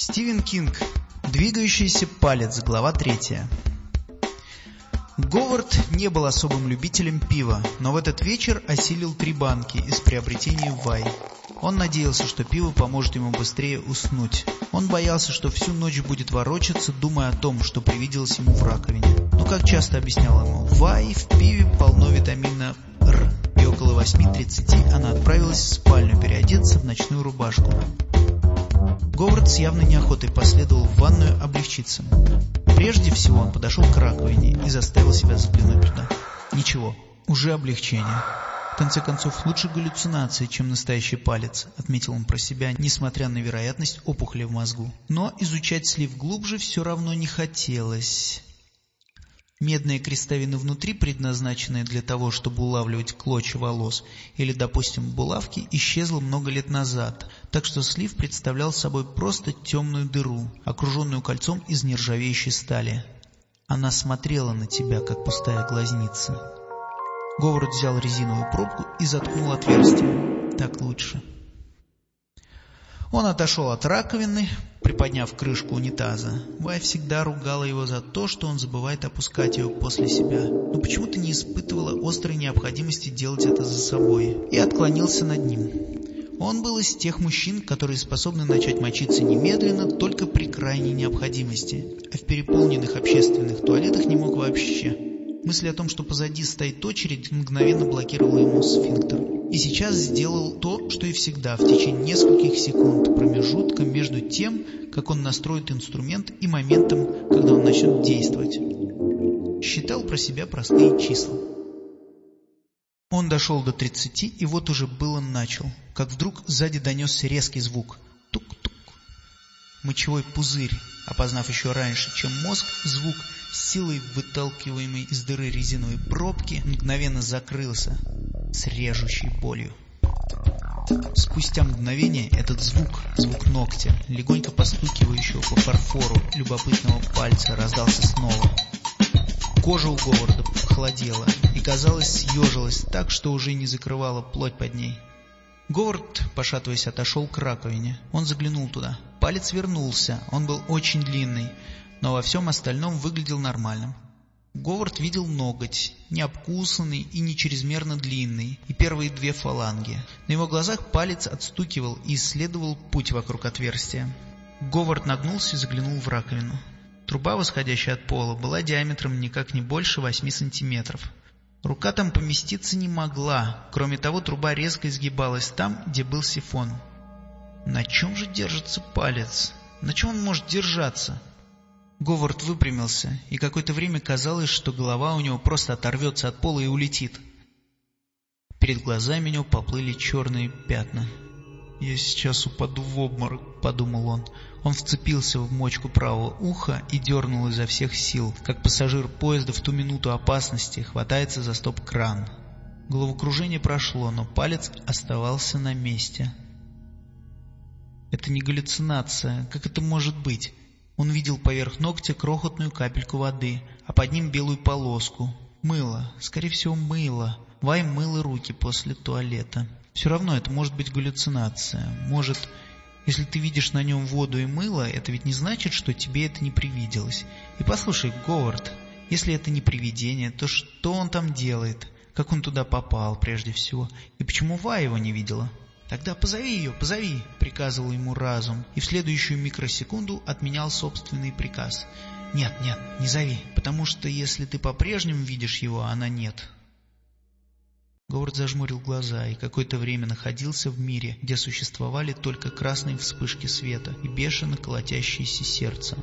Стивен Кинг. Двигающийся палец. Глава третья. Говард не был особым любителем пива, но в этот вечер осилил три банки из приобретения Вай. Он надеялся, что пиво поможет ему быстрее уснуть. Он боялся, что всю ночь будет ворочаться, думая о том, что привиделось ему в раковине. Но, как часто объяснял ему, Вай в пиве полно витамина Р. И около 8.30 она отправилась в спальню переодеться в ночную рубашку. Говард с явной неохотой последовал в ванную облегчиться. Прежде всего он подошел к раковине и заставил себя заглянуть туда. Ничего, уже облегчение. В конце концов, лучше галлюцинации, чем настоящий палец, отметил он про себя, несмотря на вероятность опухоли в мозгу. Но изучать слив глубже все равно не хотелось. Медные крестовины внутри, предназначенные для того, чтобы улавливать клочья волос, или, допустим, булавки, исчезла много лет назад, так что слив представлял собой просто темную дыру, окруженную кольцом из нержавеющей стали. Она смотрела на тебя, как пустая глазница. Говард взял резиновую пробку и заткнул отверстие. Так лучше. Он отошел от раковины, приподняв крышку унитаза. Вай всегда ругала его за то, что он забывает опускать ее после себя, но почему-то не испытывала острой необходимости делать это за собой, и отклонился над ним. Он был из тех мужчин, которые способны начать мочиться немедленно только при крайней необходимости, а в переполненных общественных туалетах не мог вообще. Мысль о том, что позади стоит очередь, мгновенно блокировала ему сфинктер. И сейчас сделал то, что и всегда, в течение нескольких секунд промежутка между тем, как он настроит инструмент, и моментом, когда он начнет действовать. Считал про себя простые числа. Он дошел до 30, и вот уже было начал, как вдруг сзади донесся резкий звук. Тук-тук. Мочевой пузырь, опознав еще раньше, чем мозг, звук силой выталкиваемой из дыры резиновой пробки, мгновенно закрылся с режущей болью. Спустя мгновение этот звук, звук ногтя, легонько постукивающего по фарфору любопытного пальца, раздался снова. Кожа у Говарда похолодела и, казалось, съежилась так, что уже не закрывала плоть под ней. Говард, пошатываясь, отошел к раковине. Он заглянул туда. Палец вернулся, он был очень длинный, но во всем остальном выглядел нормальным. Говард видел ноготь, не обкусанный и не чрезмерно длинный, и первые две фаланги. На его глазах палец отстукивал и исследовал путь вокруг отверстия. Говард нагнулся и заглянул в раковину. Труба, восходящая от пола, была диаметром никак не больше 8 сантиметров. Рука там поместиться не могла, кроме того труба резко изгибалась там, где был сифон. На чем же держится палец? На чем он может держаться? Говард выпрямился, и какое-то время казалось, что голова у него просто оторвется от пола и улетит. Перед глазами у него поплыли черные пятна. «Я сейчас упаду в обморок», — подумал он. Он вцепился в мочку правого уха и дернул изо всех сил, как пассажир поезда в ту минуту опасности хватается за стоп-кран. Головокружение прошло, но палец оставался на месте. «Это не галлюцинация. Как это может быть?» Он видел поверх ногтя крохотную капельку воды, а под ним белую полоску. Мыло. Скорее всего, мыло. Вай мыло руки после туалета. Все равно это может быть галлюцинация. Может, если ты видишь на нем воду и мыло, это ведь не значит, что тебе это не привиделось. И послушай, Говард, если это не привидение, то что он там делает? Как он туда попал, прежде всего? И почему Вай его не видела? «Тогда позови ее, позови!» — приказывал ему разум, и в следующую микросекунду отменял собственный приказ. «Нет, нет, не зови, потому что если ты по-прежнему видишь его, она нет». Говард зажмурил глаза и какое-то время находился в мире, где существовали только красные вспышки света и бешено колотящееся сердце.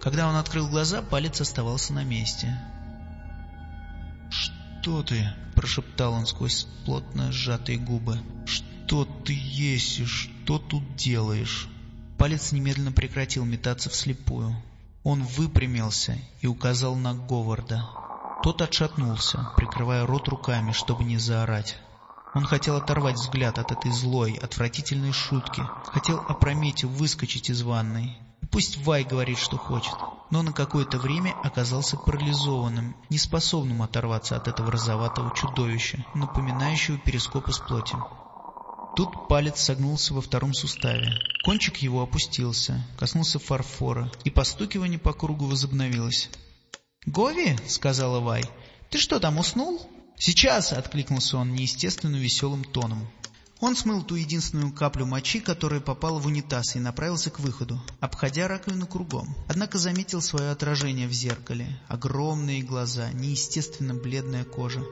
Когда он открыл глаза, палец оставался на месте. «Что ты?» – прошептал он сквозь плотно сжатые губы. «Что ты есть и что тут делаешь?» Палец немедленно прекратил метаться вслепую. Он выпрямился и указал на Говарда. Тот отшатнулся, прикрывая рот руками, чтобы не заорать. Он хотел оторвать взгляд от этой злой, отвратительной шутки, хотел опрометью выскочить из ванной, Пусть Вай говорит, что хочет, но на какое-то время оказался парализованным, неспособным оторваться от этого розоватого чудовища, напоминающего перископ из плоти. Тут палец согнулся во втором суставе. Кончик его опустился, коснулся фарфора, и постукивание по кругу возобновилось. «Гови», — сказала Вай, — «ты что там, уснул?» «Сейчас!» — откликнулся он неестественно веселым тоном. Он смыл ту единственную каплю мочи, которая попала в унитаз, и направился к выходу, обходя раковину кругом. Однако заметил свое отражение в зеркале. Огромные глаза, неестественно бледная кожа.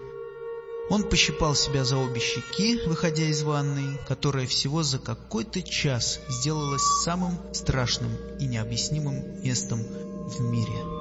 Он пощипал себя за обе щеки, выходя из ванной, которая всего за какой-то час сделалась самым страшным и необъяснимым местом в мире.